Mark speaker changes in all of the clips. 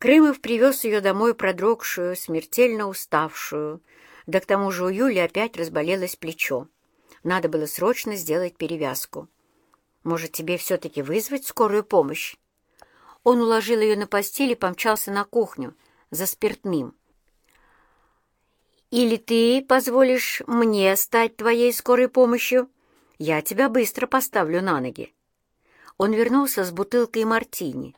Speaker 1: Крымов привез ее домой продрогшую, смертельно уставшую, да к тому же у Юли опять разболелось плечо. Надо было срочно сделать перевязку. «Может, тебе все-таки вызвать скорую помощь?» Он уложил ее на постель и помчался на кухню за спиртным. «Или ты позволишь мне стать твоей скорой помощью? Я тебя быстро поставлю на ноги». Он вернулся с бутылкой мартини,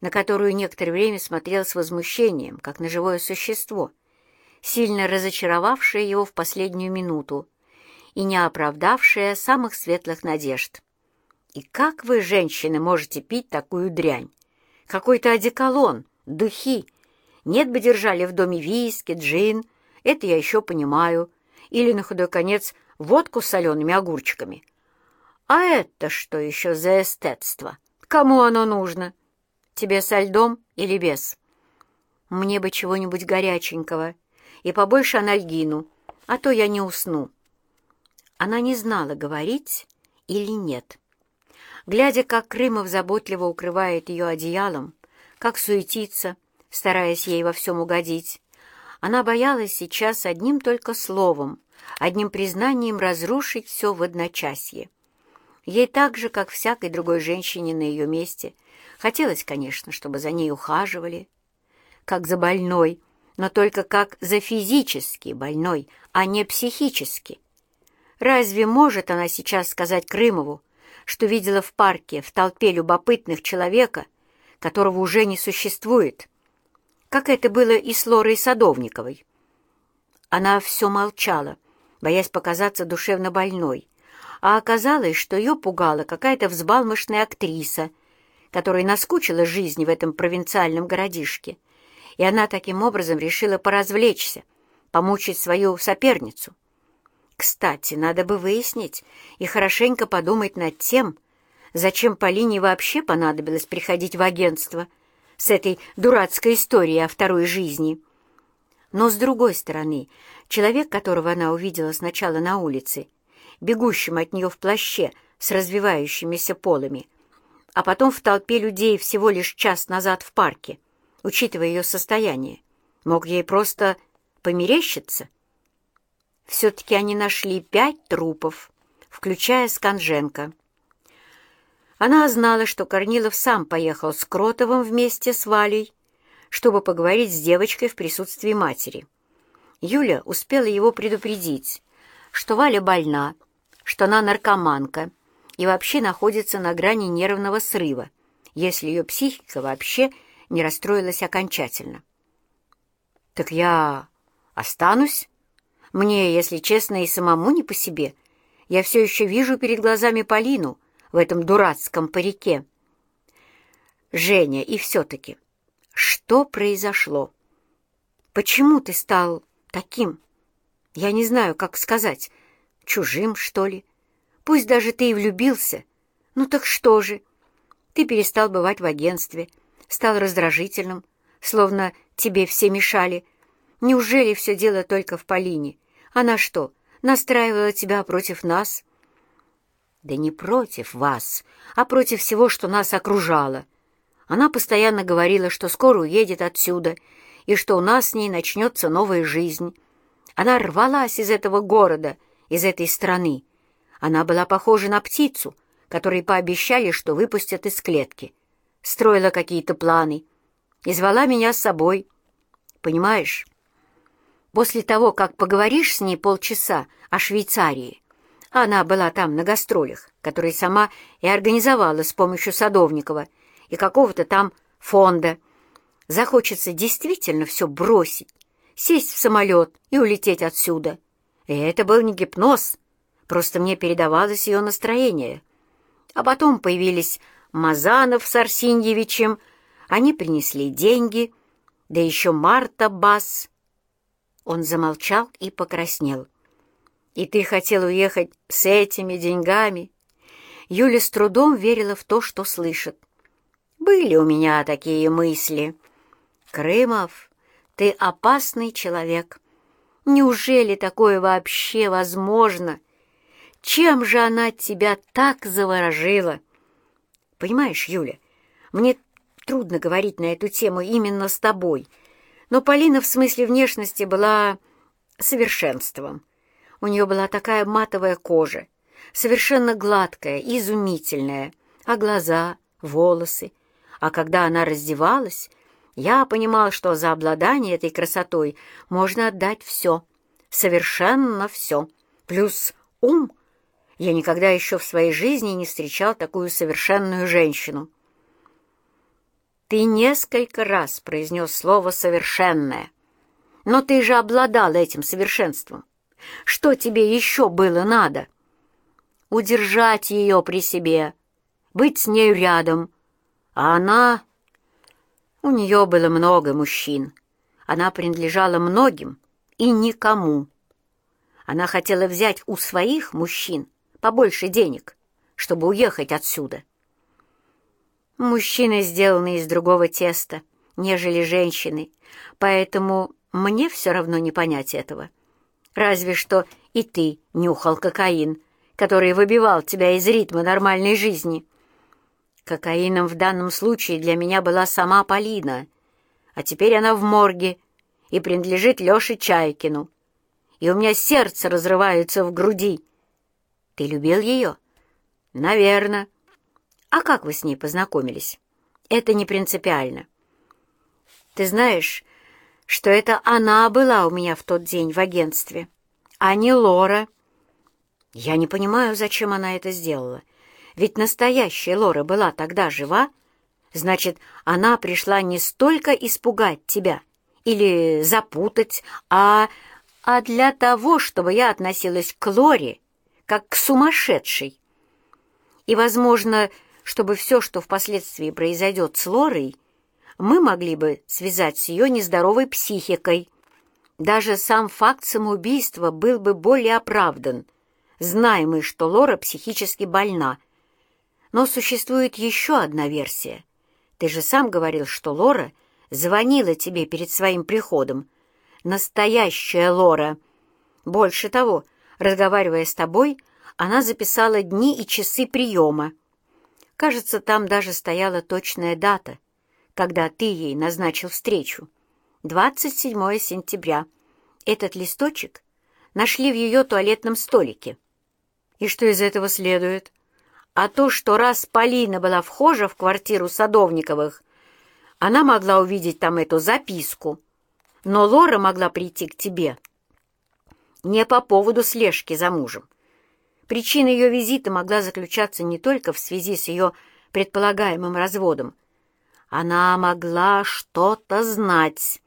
Speaker 1: на которую некоторое время смотрел с возмущением, как на живое существо, сильно разочаровавшее его в последнюю минуту и не оправдавшее самых светлых надежд. «И как вы, женщины, можете пить такую дрянь? Какой-то одеколон, духи. Нет бы держали в доме виски, джин, это я еще понимаю. Или, на худой конец, водку с солеными огурчиками. А это что еще за эстетство? Кому оно нужно?» Тебе со льдом или без? Мне бы чего-нибудь горяченького и побольше анальгину, а то я не усну. Она не знала, говорить или нет. Глядя, как Крымов заботливо укрывает ее одеялом, как суетится, стараясь ей во всем угодить, она боялась сейчас одним только словом, одним признанием разрушить все в одночасье. Ей так же, как всякой другой женщине на ее месте — Хотелось, конечно, чтобы за ней ухаживали, как за больной, но только как за физически больной, а не психически. Разве может она сейчас сказать Крымову, что видела в парке в толпе любопытных человека, которого уже не существует, как это было и с Лорой Садовниковой? Она все молчала, боясь показаться душевно больной, а оказалось, что ее пугала какая-то взбалмошная актриса — которой наскучила жизнь в этом провинциальном городишке, и она таким образом решила поразвлечься, помучить свою соперницу. Кстати, надо бы выяснить и хорошенько подумать над тем, зачем Полине вообще понадобилось приходить в агентство с этой дурацкой историей о второй жизни. Но, с другой стороны, человек, которого она увидела сначала на улице, бегущим от нее в плаще с развивающимися полами, а потом в толпе людей всего лишь час назад в парке, учитывая ее состояние. Мог ей просто померещиться? Все-таки они нашли пять трупов, включая Сканженко. Она знала, что Корнилов сам поехал с Кротовым вместе с Валей, чтобы поговорить с девочкой в присутствии матери. Юля успела его предупредить, что Валя больна, что она наркоманка, и вообще находится на грани нервного срыва, если ее психика вообще не расстроилась окончательно. «Так я останусь? Мне, если честно, и самому не по себе. Я все еще вижу перед глазами Полину в этом дурацком парике». «Женя, и все-таки, что произошло? Почему ты стал таким? Я не знаю, как сказать, чужим, что ли?» Пусть даже ты и влюбился. Ну так что же? Ты перестал бывать в агентстве, стал раздражительным, словно тебе все мешали. Неужели все дело только в Полине? Она что, настраивала тебя против нас? Да не против вас, а против всего, что нас окружало. Она постоянно говорила, что скоро уедет отсюда, и что у нас с ней начнется новая жизнь. Она рвалась из этого города, из этой страны, она была похожа на птицу, которой пообещали, что выпустят из клетки. Строила какие-то планы и звала меня с собой. Понимаешь? После того, как поговоришь с ней полчаса о Швейцарии, она была там на гастролях, которые сама и организовала с помощью Садовникова и какого-то там фонда. Захочется действительно все бросить, сесть в самолет и улететь отсюда. И это был не гипноз, Просто мне передавалось ее настроение. А потом появились Мазанов с Арсеньевичем. Они принесли деньги, да еще Марта Бас. Он замолчал и покраснел. «И ты хотел уехать с этими деньгами?» Юля с трудом верила в то, что слышит. «Были у меня такие мысли. Крымов, ты опасный человек. Неужели такое вообще возможно?» Чем же она тебя так заворожила? Понимаешь, Юля, мне трудно говорить на эту тему именно с тобой, но Полина в смысле внешности была совершенством. У нее была такая матовая кожа, совершенно гладкая, изумительная, а глаза, волосы. А когда она раздевалась, я понимал, что за обладание этой красотой можно отдать все, совершенно все, плюс ум. Я никогда еще в своей жизни не встречал такую совершенную женщину. Ты несколько раз произнес слово «совершенное», но ты же обладал этим совершенством. Что тебе еще было надо? Удержать ее при себе, быть с нею рядом. А она... У нее было много мужчин. Она принадлежала многим и никому. Она хотела взять у своих мужчин побольше денег, чтобы уехать отсюда. Мужчины сделаны из другого теста, нежели женщины, поэтому мне все равно не понять этого. Разве что и ты нюхал кокаин, который выбивал тебя из ритма нормальной жизни. Кокаином в данном случае для меня была сама Полина, а теперь она в морге и принадлежит Леше Чайкину. И у меня сердце разрывается в груди. Ты любил ее? Наверное. А как вы с ней познакомились? Это не принципиально. Ты знаешь, что это она была у меня в тот день в агентстве, а не Лора. Я не понимаю, зачем она это сделала. Ведь настоящая Лора была тогда жива. Значит, она пришла не столько испугать тебя или запутать, а... а для того, чтобы я относилась к Лоре как к сумасшедшей. И, возможно, чтобы все, что впоследствии произойдет с Лорой, мы могли бы связать с ее нездоровой психикой. Даже сам факт самоубийства был бы более оправдан, зная мы, что Лора психически больна. Но существует еще одна версия. Ты же сам говорил, что Лора звонила тебе перед своим приходом. Настоящая Лора. Больше того, разговаривая с тобой, она записала дни и часы приема. Кажется, там даже стояла точная дата, когда ты ей назначил встречу. 27 сентября. Этот листочек нашли в ее туалетном столике. И что из этого следует? А то, что раз Полина была вхожа в квартиру Садовниковых, она могла увидеть там эту записку, но Лора могла прийти к тебе не по поводу слежки за мужем, Причина ее визита могла заключаться не только в связи с ее предполагаемым разводом. Она могла что-то знать.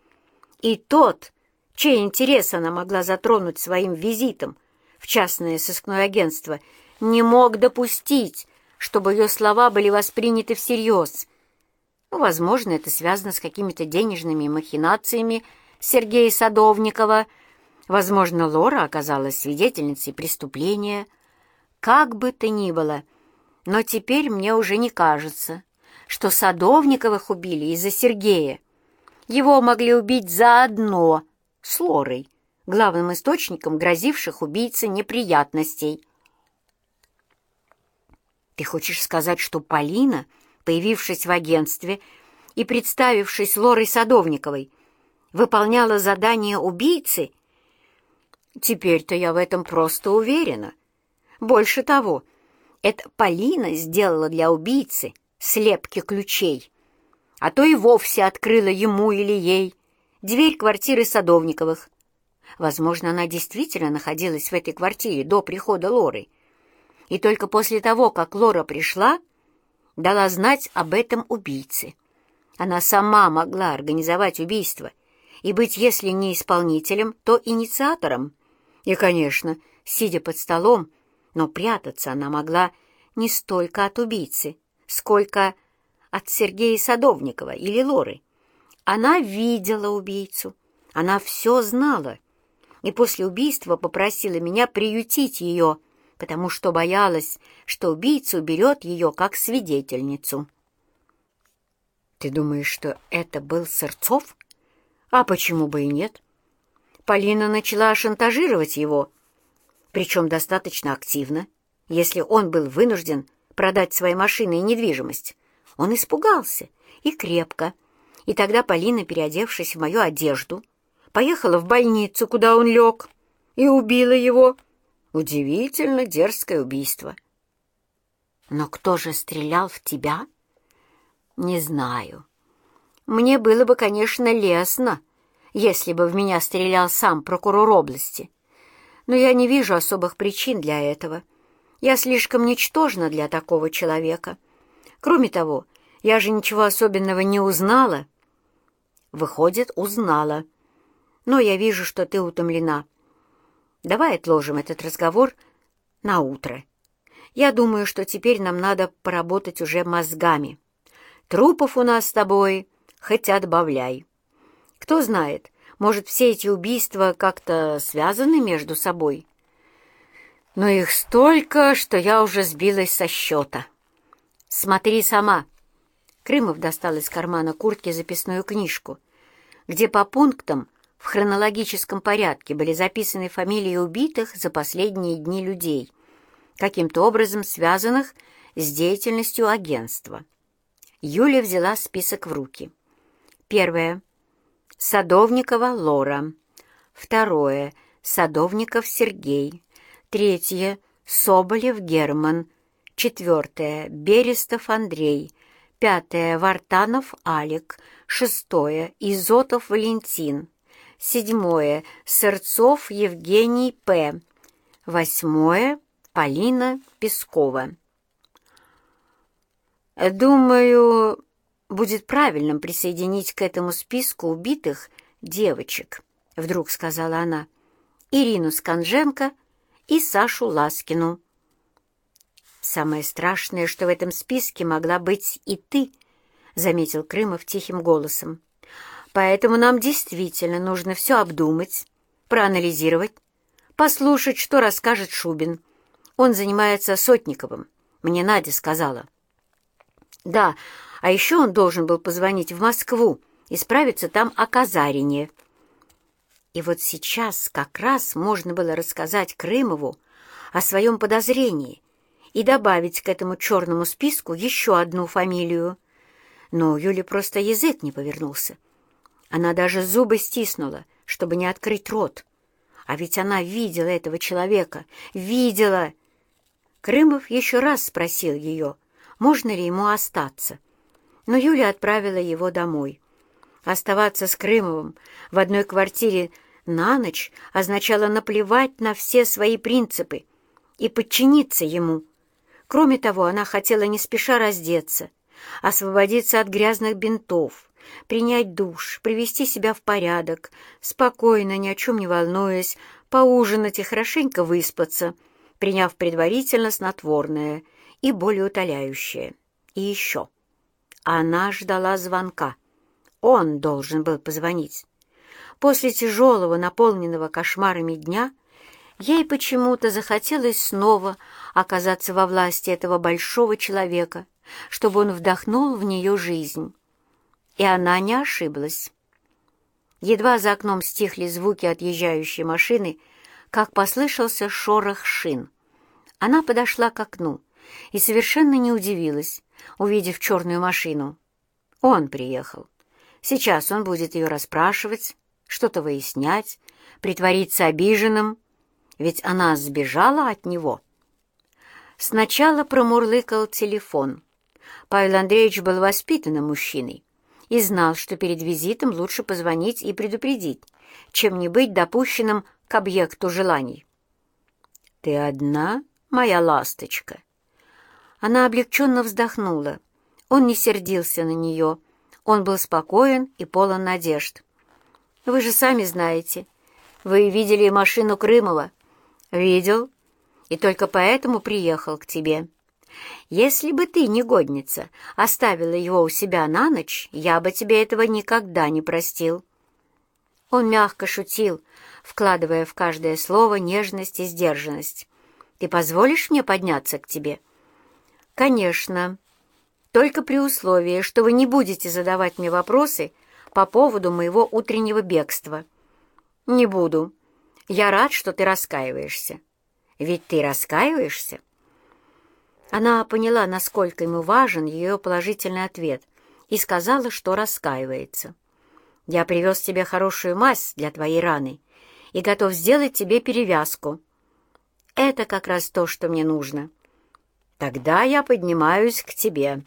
Speaker 1: И тот, чей интерес она могла затронуть своим визитом в частное сыскное агентство, не мог допустить, чтобы ее слова были восприняты всерьез. Ну, возможно, это связано с какими-то денежными махинациями Сергея Садовникова. Возможно, Лора оказалась свидетельницей преступления — как бы то ни было, но теперь мне уже не кажется, что Садовниковых убили из-за Сергея. Его могли убить заодно с Лорой, главным источником грозивших убийце неприятностей. Ты хочешь сказать, что Полина, появившись в агентстве и представившись Лорой Садовниковой, выполняла задание убийцы? Теперь-то я в этом просто уверена. Больше того, это Полина сделала для убийцы слепки ключей, а то и вовсе открыла ему или ей дверь квартиры Садовниковых. Возможно, она действительно находилась в этой квартире до прихода Лоры. И только после того, как Лора пришла, дала знать об этом убийце. Она сама могла организовать убийство и быть, если не исполнителем, то инициатором. И, конечно, сидя под столом, но прятаться она могла не столько от убийцы, сколько от Сергея Садовникова или Лоры. Она видела убийцу, она все знала, и после убийства попросила меня приютить ее, потому что боялась, что убийца уберет ее как свидетельницу. «Ты думаешь, что это был Сырцов? А почему бы и нет?» Полина начала шантажировать его, причем достаточно активно, если он был вынужден продать свои машины и недвижимость. Он испугался и крепко. И тогда Полина, переодевшись в мою одежду, поехала в больницу, куда он лег, и убила его. Удивительно дерзкое убийство. Но кто же стрелял в тебя? Не знаю. Мне было бы, конечно, лестно, если бы в меня стрелял сам прокурор области. Но я не вижу особых причин для этого. Я слишком ничтожна для такого человека. Кроме того, я же ничего особенного не узнала. Выходит, узнала. Но я вижу, что ты утомлена. Давай отложим этот разговор на утро. Я думаю, что теперь нам надо поработать уже мозгами. Трупов у нас с тобой хоть отбавляй. Кто знает, может, все эти убийства как-то связаны между собой? Но их столько, что я уже сбилась со счета. Смотри сама. Крымов достал из кармана куртки записную книжку, где по пунктам в хронологическом порядке были записаны фамилии убитых за последние дни людей, каким-то образом связанных с деятельностью агентства. Юля взяла список в руки. Первое. Садовникова Лора. Второе. Садовников Сергей. Третье. Соболев Герман. Четвертое. Берестов Андрей. Пятое. Вартанов Алик. Шестое. Изотов Валентин. Седьмое. Сырцов Евгений П. Восьмое. Полина Пескова. Думаю, будет правильным присоединить к этому списку убитых девочек, вдруг сказала она, Ирину Сканженко и Сашу Ласкину. «Самое страшное, что в этом списке могла быть и ты», — заметил Крымов тихим голосом. «Поэтому нам действительно нужно все обдумать, проанализировать, послушать, что расскажет Шубин. Он занимается Сотниковым, мне Надя сказала». «Да, а еще он должен был позвонить в Москву и справиться там о Казарине. И вот сейчас как раз можно было рассказать Крымову о своем подозрении и добавить к этому черному списку еще одну фамилию. Но у просто язык не повернулся. Она даже зубы стиснула, чтобы не открыть рот. А ведь она видела этого человека, видела. Крымов еще раз спросил ее, можно ли ему остаться но Юля отправила его домой. Оставаться с Крымовым в одной квартире на ночь означало наплевать на все свои принципы и подчиниться ему. Кроме того, она хотела не спеша раздеться, освободиться от грязных бинтов, принять душ, привести себя в порядок, спокойно, ни о чем не волнуясь, поужинать и хорошенько выспаться, приняв предварительно снотворное и более утоляющее. И еще. Она ждала звонка. Он должен был позвонить. После тяжелого, наполненного кошмарами дня, ей почему-то захотелось снова оказаться во власти этого большого человека, чтобы он вдохнул в нее жизнь. И она не ошиблась. Едва за окном стихли звуки отъезжающей машины, как послышался шорох шин. Она подошла к окну и совершенно не удивилась, увидев черную машину. Он приехал. Сейчас он будет ее расспрашивать, что-то выяснять, притвориться обиженным, ведь она сбежала от него. Сначала промурлыкал телефон. Павел Андреевич был воспитанным мужчиной и знал, что перед визитом лучше позвонить и предупредить, чем не быть допущенным к объекту желаний. «Ты одна, моя ласточка?» Она облегченно вздохнула. Он не сердился на нее. Он был спокоен и полон надежд. «Вы же сами знаете. Вы видели машину Крымова?» «Видел. И только поэтому приехал к тебе. Если бы ты, негодница, оставила его у себя на ночь, я бы тебе этого никогда не простил». Он мягко шутил, вкладывая в каждое слово нежность и сдержанность. «Ты позволишь мне подняться к тебе?» «Конечно. Только при условии, что вы не будете задавать мне вопросы по поводу моего утреннего бегства». «Не буду. Я рад, что ты раскаиваешься. Ведь ты раскаиваешься?» Она поняла, насколько ему важен ее положительный ответ, и сказала, что раскаивается. «Я привез тебе хорошую мазь для твоей раны и готов сделать тебе перевязку. Это как раз то, что мне нужно. Тогда я поднимаюсь к тебе».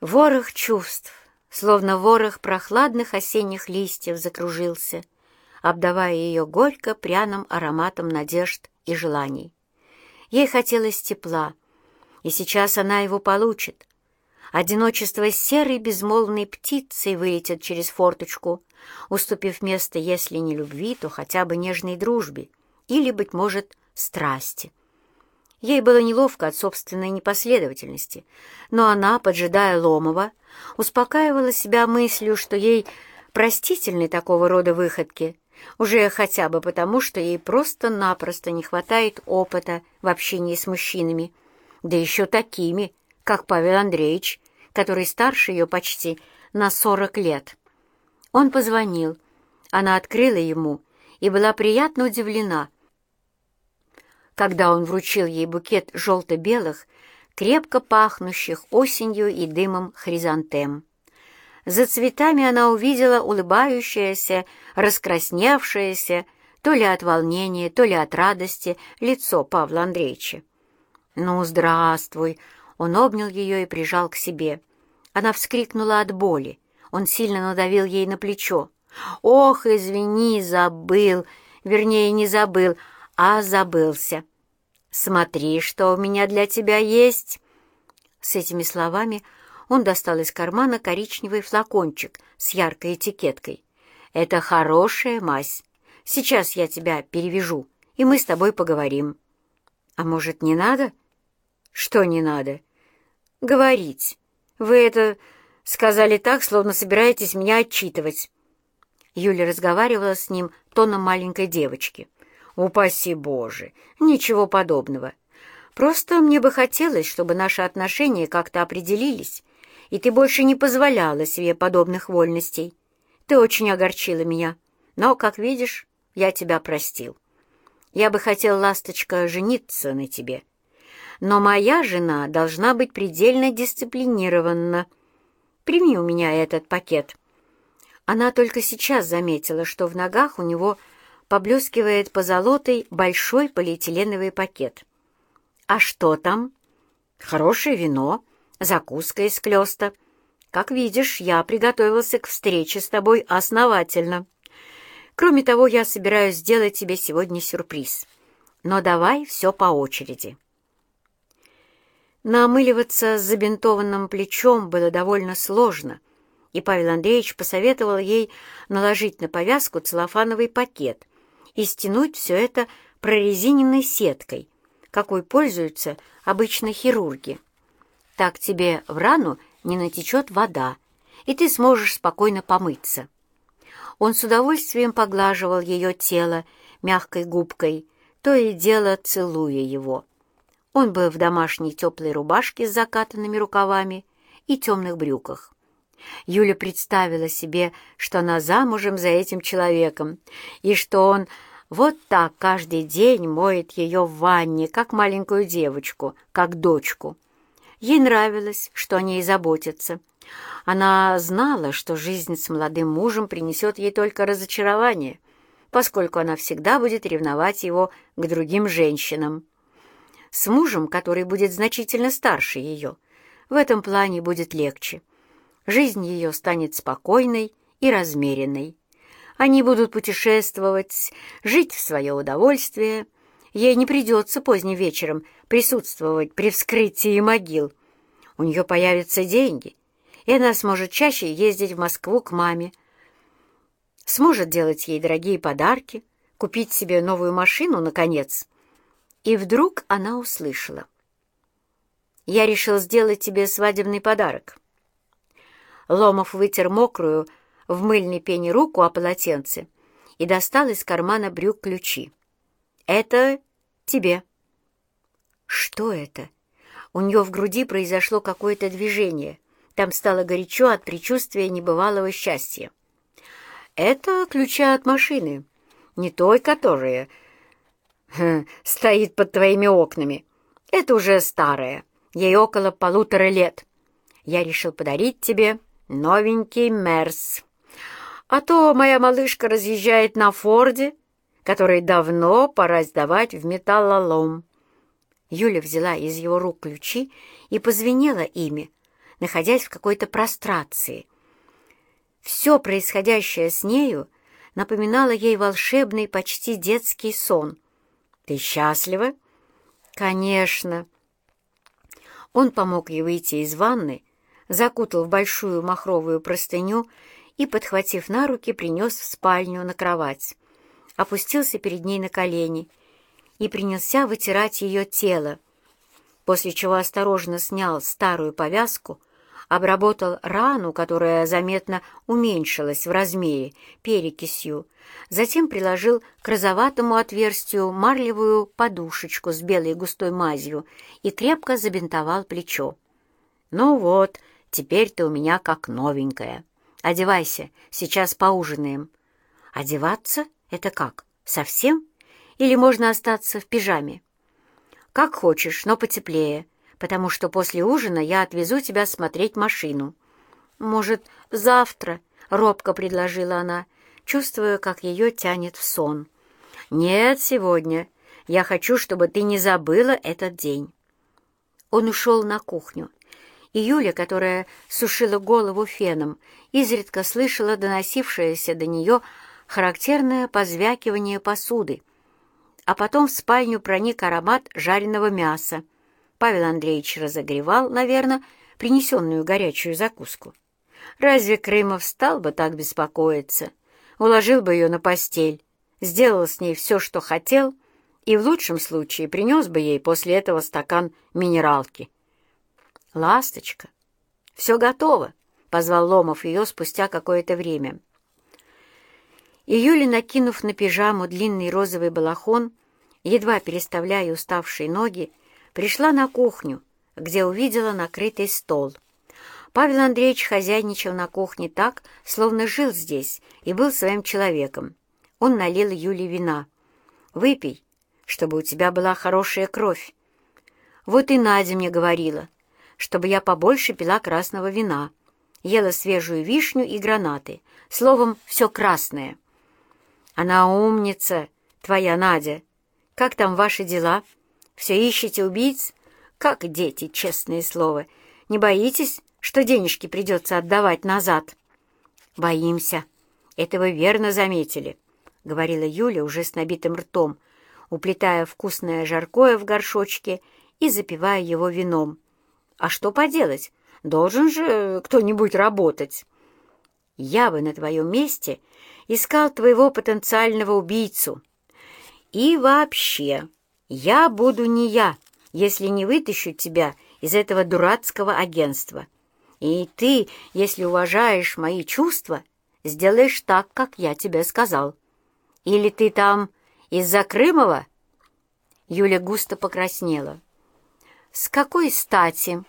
Speaker 1: Ворох чувств, словно ворох прохладных осенних листьев, закружился, обдавая ее горько пряным ароматом надежд и желаний. Ей хотелось тепла, и сейчас она его получит. Одиночество серой безмолвной птицей вылетит через форточку, уступив место, если не любви, то хотя бы нежной дружбе или, быть может, страсти. Ей было неловко от собственной непоследовательности, но она, поджидая Ломова, успокаивала себя мыслью, что ей простительны такого рода выходки, уже хотя бы потому, что ей просто-напросто не хватает опыта в общении с мужчинами, да еще такими, как Павел Андреевич, который старше ее почти на сорок лет. Он позвонил, она открыла ему и была приятно удивлена, когда он вручил ей букет желто-белых, крепко пахнущих осенью и дымом хризантем. За цветами она увидела улыбающееся, раскрасневшееся, то ли от волнения, то ли от радости, лицо Павла Андреевича. «Ну, здравствуй!» Он обнял ее и прижал к себе. Она вскрикнула от боли. Он сильно надавил ей на плечо. «Ох, извини, забыл! Вернее, не забыл, а забылся!» «Смотри, что у меня для тебя есть!» С этими словами он достал из кармана коричневый флакончик с яркой этикеткой. «Это хорошая мазь. Сейчас я тебя перевяжу, и мы с тобой поговорим». «А может, не надо?» «Что не надо?» «Говорить. Вы это сказали так, словно собираетесь меня отчитывать». Юля разговаривала с ним тоном маленькой девочки. «Упаси Боже! Ничего подобного. Просто мне бы хотелось, чтобы наши отношения как-то определились, и ты больше не позволяла себе подобных вольностей. Ты очень огорчила меня, но, как видишь, я тебя простил. Я бы хотел, ласточка, жениться на тебе. Но моя жена должна быть предельно дисциплинирована. Прими у меня этот пакет». Она только сейчас заметила, что в ногах у него поблескивает позолотой большой полиэтиленовый пакет. «А что там?» «Хорошее вино, закуска из клёста. Как видишь, я приготовился к встрече с тобой основательно. Кроме того, я собираюсь сделать тебе сегодня сюрприз. Но давай все по очереди». Намыливаться с забинтованным плечом было довольно сложно, и Павел Андреевич посоветовал ей наложить на повязку целлофановый пакет, и стянуть все это прорезиненной сеткой, какой пользуются обычно хирурги. Так тебе в рану не натечет вода, и ты сможешь спокойно помыться. Он с удовольствием поглаживал ее тело мягкой губкой, то и дело целуя его. Он был в домашней теплой рубашке с закатанными рукавами и темных брюках. Юля представила себе, что она замужем за этим человеком, и что он вот так каждый день моет ее в ванне, как маленькую девочку, как дочку. Ей нравилось, что о ней заботятся. Она знала, что жизнь с молодым мужем принесет ей только разочарование, поскольку она всегда будет ревновать его к другим женщинам. С мужем, который будет значительно старше ее, в этом плане будет легче. Жизнь ее станет спокойной и размеренной. Они будут путешествовать, жить в свое удовольствие. Ей не придется поздним вечером присутствовать при вскрытии могил. У нее появятся деньги, и она сможет чаще ездить в Москву к маме. Сможет делать ей дорогие подарки, купить себе новую машину, наконец. И вдруг она услышала. «Я решил сделать тебе свадебный подарок». Ломов вытер мокрую, в мыльной пене руку о полотенце и достал из кармана брюк ключи. «Это тебе». «Что это?» У нее в груди произошло какое-то движение. Там стало горячо от предчувствия небывалого счастья. «Это ключи от машины, не той, которая хм, стоит под твоими окнами. Это уже старая, ей около полутора лет. я решил подарить тебе новенький Мерс. А то моя малышка разъезжает на Форде, который давно пора сдавать в металлолом. Юля взяла из его рук ключи и позвенела ими, находясь в какой-то прострации. Все происходящее с нею напоминало ей волшебный, почти детский сон. «Ты счастлива?» «Конечно!» Он помог ей выйти из ванны, закутал в большую махровую простыню и, подхватив на руки, принес в спальню на кровать. Опустился перед ней на колени и принялся вытирать ее тело, после чего осторожно снял старую повязку, обработал рану, которая заметно уменьшилась в размере, перекисью, затем приложил к розоватому отверстию марлевую подушечку с белой густой мазью и крепко забинтовал плечо. «Ну вот, теперь ты у меня как новенькая. Одевайся, сейчас поужинаем». «Одеваться? Это как? Совсем? Или можно остаться в пижаме?» «Как хочешь, но потеплее, потому что после ужина я отвезу тебя смотреть машину». «Может, завтра?» — робко предложила она, чувствуя, как ее тянет в сон. «Нет, сегодня. Я хочу, чтобы ты не забыла этот день». Он ушел на кухню, и Юля, которая сушила голову феном, изредка слышала доносившееся до нее характерное позвякивание посуды. А потом в спальню проник аромат жареного мяса. Павел Андреевич разогревал, наверное, принесенную горячую закуску. Разве Крымов стал бы так беспокоиться? Уложил бы ее на постель, сделал с ней все, что хотел, и в лучшем случае принес бы ей после этого стакан минералки. «Ласточка, все готово», — позвал Ломов ее спустя какое-то время. И Юля, накинув на пижаму длинный розовый балахон, едва переставляя уставшие ноги, пришла на кухню, где увидела накрытый стол. Павел Андреевич хозяйничал на кухне так, словно жил здесь и был своим человеком. Он налил Юле вина. «Выпей, чтобы у тебя была хорошая кровь». Вот и Надя мне говорила — чтобы я побольше пила красного вина, ела свежую вишню и гранаты, словом, все красное. Она умница, твоя Надя. Как там ваши дела? Все ищете убийц? Как дети, честное слово. Не боитесь, что денежки придется отдавать назад? Боимся. Это вы верно заметили, — говорила Юля уже с набитым ртом, уплетая вкусное жаркое в горшочке и запивая его вином. А что поделать? Должен же кто-нибудь работать. Я бы на твоем месте искал твоего потенциального убийцу. И вообще, я буду не я, если не вытащу тебя из этого дурацкого агентства. И ты, если уважаешь мои чувства, сделаешь так, как я тебе сказал. Или ты там из-за Крымова?» Юля густо покраснела. «С какой стати?»